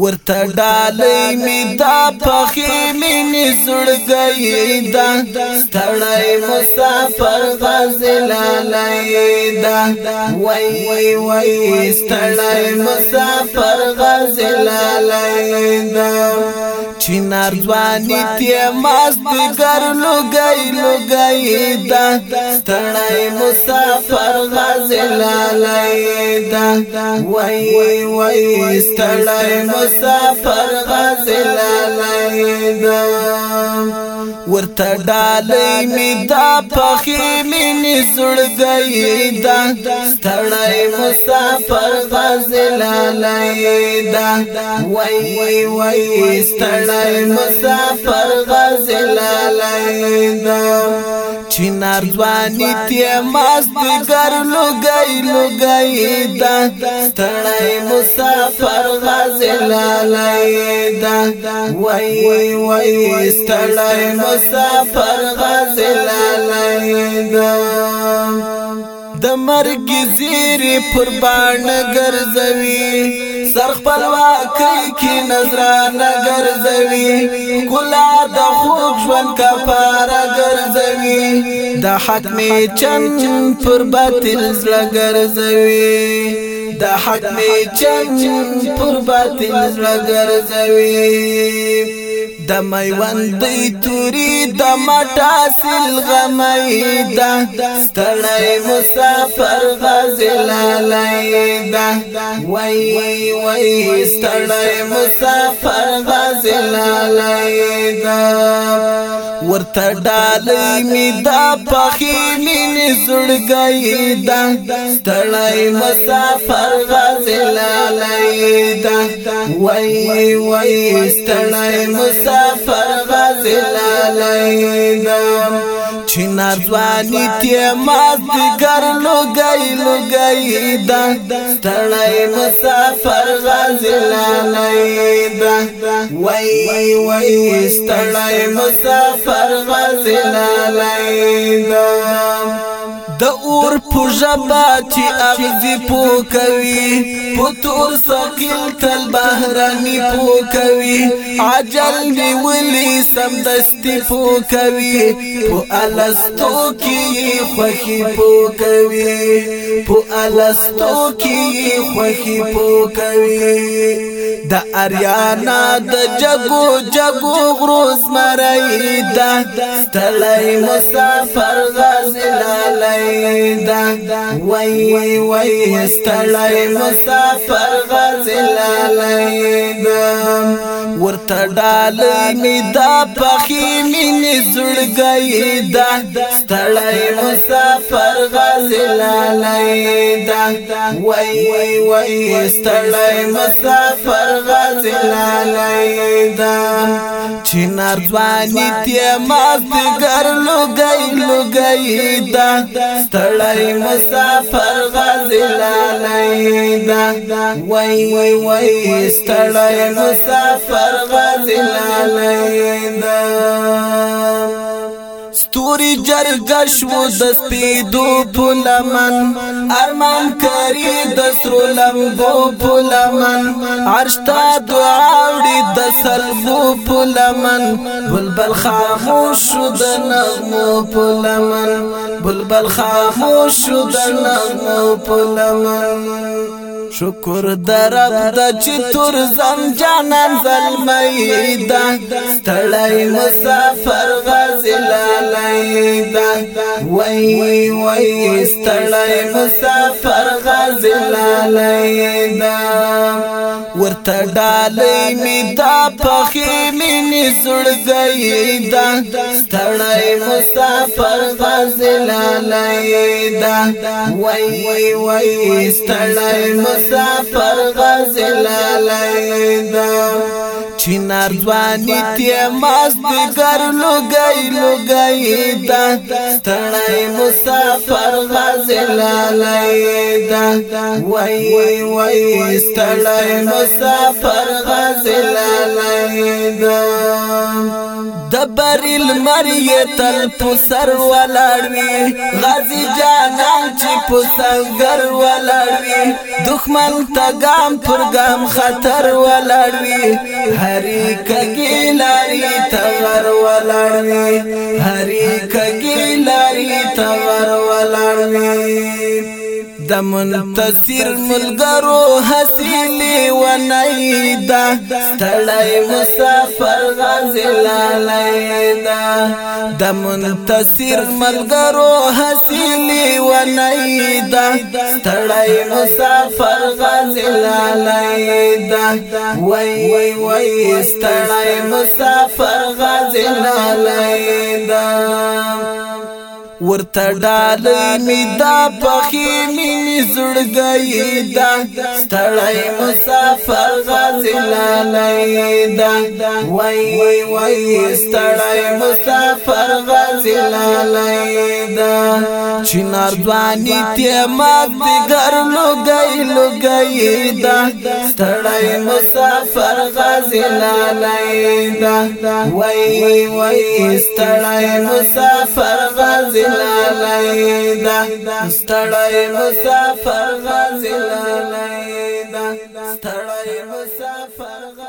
ورته ډالې می دا پخې می زړګي دا ستړی مسافر غزل لیدا وای وای ستړی مسافر غزل لیدا چې نارځواني ته مازدګر لګي لګي دا ستړی مسافر غزل لیدا وای وای ستړی مسافر غزل لیدا ورته ډالې می دا پخې مې زړګي دا ستړی مسافر فاضل لای دا وای وای ستړی مسافر فاضل لای دا چې نارځواني ته مازدګر لګای لګای دا ستړی مسافر غزل لیدا وای وای ستړی مسافر غزل لیدا د مرګ زیری پر باندې ګرځوي سر خپلواکۍ کې نظرانه ګرځوي کلا د خوږ ژوند کفاره ګرځوي د حق می چن پر باطل زړه ګرځوي د حق می چن پر باطل زړه ګرځوي د میوند دی توري د مټاسل غمي ده ستړی مسافر غزل لیدا وای وای ستړی مسافر غزل لیدا تډالې می دا پخې مين زړګي دا تړای مسافر غزلالې دا وای وای تړای مسافر غزلالې دا چنار ځواني ته ماز دګر لګي لګي دا تړای مسافر غزل لیدا وای وای ستړای مسافر غزل لیدا د اور پوجا با چې اغزي پو کوي پتور سقيل تل بهرني پو کوي عجل دی ولي سم دستي پو کوي په الستو کې خوخي پو کوي په الستو کې خوخي پو کوي د اریانا د جګو جګو غروز مړی دا تلای مسافر غزل لای ستړی دا وای وای ستړی مسافر غزل لیدم ورته ډالې می دا پخې مینې زړګې دا ستړی مسافر غزلالې دا وای وای ستړی مسافر غزلالې دا چنار ځواني ته ماست ګر لګې لګې دا ستړی مسافر غزلالې دا وای وای ستړی مسافر غزل لیدا ستوري جرګه شو د سپیدو پلمن ارمان کری د سرو لمبو پلمن عرش ته دعا وړي د سلبو پلمن بلبل خاموش د نغمو پلمن بلبل خاموش د نغمو پلمن شکر در د چې تور زم جانان زلمی دا تړای مسافر غزلالای دا وای وای تړای مسافر غزلالای دا ورته ډالې می دا پخې مینې سړ دی دا ستړی مسافر فاصل لای دا وای وای ستړی مسافر فاصل لای دا چې نردوانی تی ماز دګر لګای لګای دا تړای مسافر غزل لای دا وای وای تړای مسافر غزل لای دا دبرل مریه تل پسر ولاړ وی غازی جانا چې پسنګر ولاړ دخمن تا گام پر گام خطر ولاړوي هرې کګي لاري تور ولاړوي هرې کګي لاري تور ولاړوي د منتصر ملګرو حسیلی و نایدا ستړی مسافر غزلالی دا د منتصر ملګرو حسیلی و نایدا ستړی مسافر غزلالی دا وای وای ستړی مسافر غزلالی دا ورته ډالې می دا پخې می زړګي دا ستړی مسافر غزلالې دا وای وای ستړی مسافر غزلالې دا چنار ځواني ته ما دګر لګي لګي دا ستړی مسافر غزلالې دا وای وای ستړی مسافر غزلالې لیدا ستړی مسافر غزل لیدا ستړی مسافر